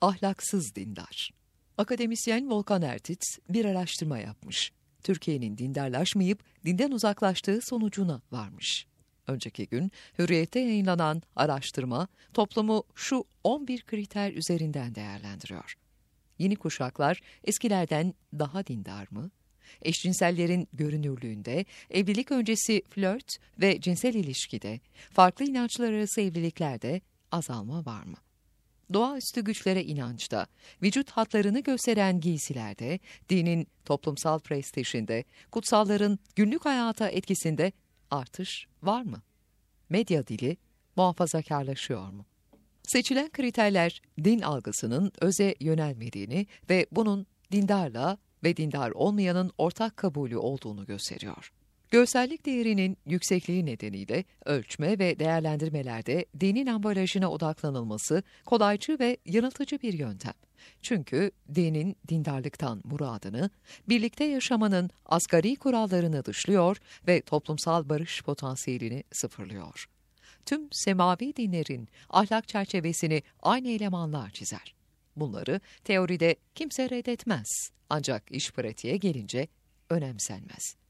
Ahlaksız dindar. Akademisyen Volkan Ertit bir araştırma yapmış. Türkiye'nin dindarlaşmayıp dinden uzaklaştığı sonucuna varmış. Önceki gün Hürriyet'te yayınlanan araştırma toplumu şu 11 kriter üzerinden değerlendiriyor. Yeni kuşaklar eskilerden daha dindar mı? Eşcinsellerin görünürlüğünde, evlilik öncesi flört ve cinsel ilişkide, farklı inançlar arası evliliklerde azalma var mı? Doğaüstü güçlere inançta, vücut hatlarını gösteren giysilerde, dinin toplumsal prestijinde, kutsalların günlük hayata etkisinde artış var mı? Medya dili muhafazakarlaşıyor mu? Seçilen kriterler din algısının öze yönelmediğini ve bunun dindarla ve dindar olmayanın ortak kabulü olduğunu gösteriyor. Görsellik değerinin yüksekliği nedeniyle ölçme ve değerlendirmelerde dinin ambalajına odaklanılması kolaycı ve yanıltıcı bir yöntem. Çünkü dinin dindarlıktan muradını, birlikte yaşamanın asgari kurallarını dışlıyor ve toplumsal barış potansiyelini sıfırlıyor. Tüm semavi dinlerin ahlak çerçevesini aynı elemanlar çizer. Bunları teoride kimse reddetmez ancak iş pratiğe gelince önemsenmez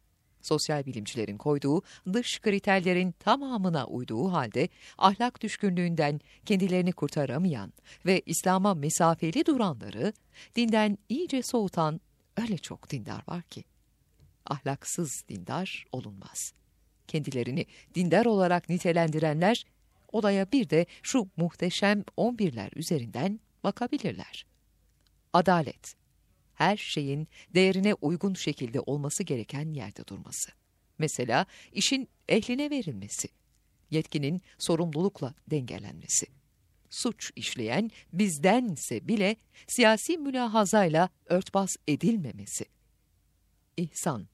sosyal bilimcilerin koyduğu dış kriterlerin tamamına uyduğu halde ahlak düşkünlüğünden kendilerini kurtaramayan ve İslam'a mesafeli duranları dinden iyice soğutan öyle çok dindar var ki. Ahlaksız dindar olunmaz. Kendilerini dindar olarak nitelendirenler olaya bir de şu muhteşem on birler üzerinden bakabilirler. Adalet her şeyin değerine uygun şekilde olması gereken yerde durması. Mesela işin ehline verilmesi, yetkinin sorumlulukla dengelenmesi. Suç işleyen bizdense bile siyasi mülahazayla örtbas edilmemesi. İhsan,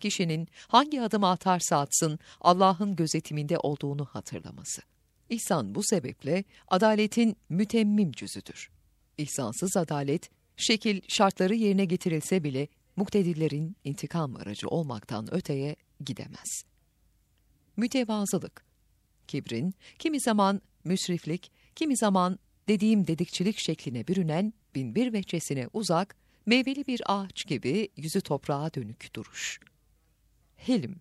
kişinin hangi adımı atarsa atsın Allah'ın gözetiminde olduğunu hatırlaması. İhsan bu sebeple adaletin mütemmim cüzüdür. İhsansız adalet Şekil şartları yerine getirilse bile muktedillerin intikam aracı olmaktan öteye gidemez. Mütevazılık, kibrin, kimi zaman müsriflik, kimi zaman dediğim dedikçilik şekline bürünen binbir veçesine uzak, meyveli bir ağaç gibi yüzü toprağa dönük duruş. Hilm,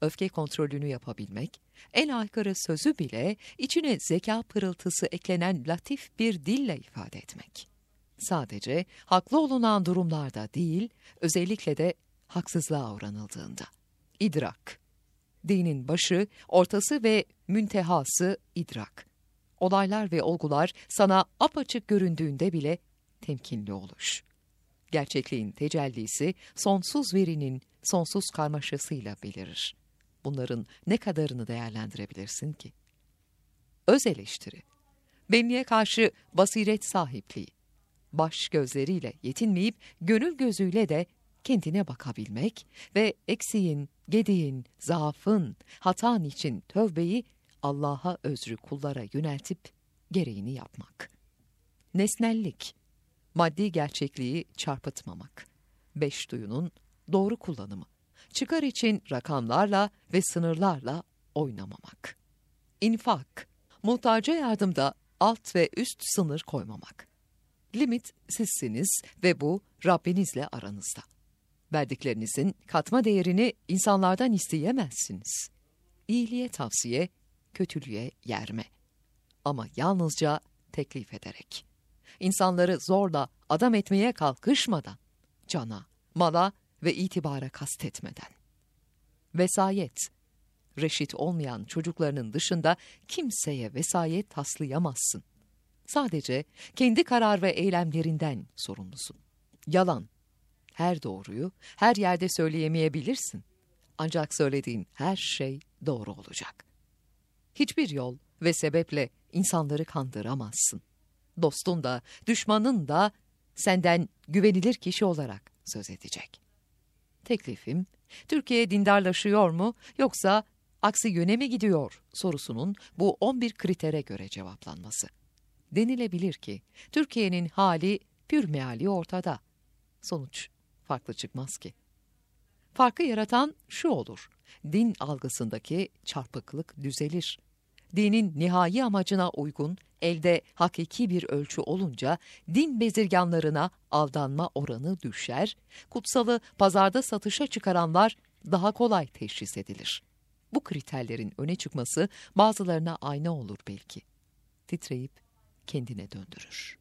öfke kontrolünü yapabilmek, en aykırı sözü bile içine zeka pırıltısı eklenen latif bir dille ifade etmek sadece haklı olunan durumlarda değil, özellikle de haksızlığa uğranıldığında. İdrak. Dinin başı, ortası ve müntehası idrak. Olaylar ve olgular sana apaçık göründüğünde bile temkinli oluş. Gerçekliğin tecellisi sonsuz verinin sonsuz karmaşasıyla belirir. Bunların ne kadarını değerlendirebilirsin ki? Öz eleştiri. Benliğe karşı basiret sahipliği baş gözleriyle yetinmeyip gönül gözüyle de kendine bakabilmek ve eksiğin, gediğin, zaafın, hatan için tövbeyi Allah'a özrü kullara yöneltip gereğini yapmak. Nesnellik, maddi gerçekliği çarpıtmamak. Beş duyunun doğru kullanımı. Çıkar için rakamlarla ve sınırlarla oynamamak. İnfak, muhtaca yardımda alt ve üst sınır koymamak. Limit sizsiniz ve bu Rabbinizle aranızda. Verdiklerinizin katma değerini insanlardan isteyemezsiniz. İyiliğe tavsiye, kötülüğe yerme. Ama yalnızca teklif ederek. İnsanları zorla adam etmeye kalkışmadan, cana, mala ve itibara kastetmeden. Vesayet, reşit olmayan çocuklarının dışında kimseye vesayet taslayamazsın.'' Sadece kendi karar ve eylemlerinden sorumlusun. Yalan. Her doğruyu her yerde söyleyemeyebilirsin. Ancak söylediğin her şey doğru olacak. Hiçbir yol ve sebeple insanları kandıramazsın. Dostun da, düşmanın da senden güvenilir kişi olarak söz edecek. Teklifim, Türkiye dindarlaşıyor mu yoksa aksi yöne mi gidiyor sorusunun bu 11 kritere göre cevaplanması denilebilir ki Türkiye'nin hali pür meali ortada. Sonuç farklı çıkmaz ki. Farkı yaratan şu olur. Din algısındaki çarpıklık düzelir. dinin nihai amacına uygun, elde hakiki bir ölçü olunca din bezirganlarına aldanma oranı düşer, kutsalı pazarda satışa çıkaranlar daha kolay teşhis edilir. Bu kriterlerin öne çıkması bazılarına ayna olur belki. Titreyip kendine döndürür.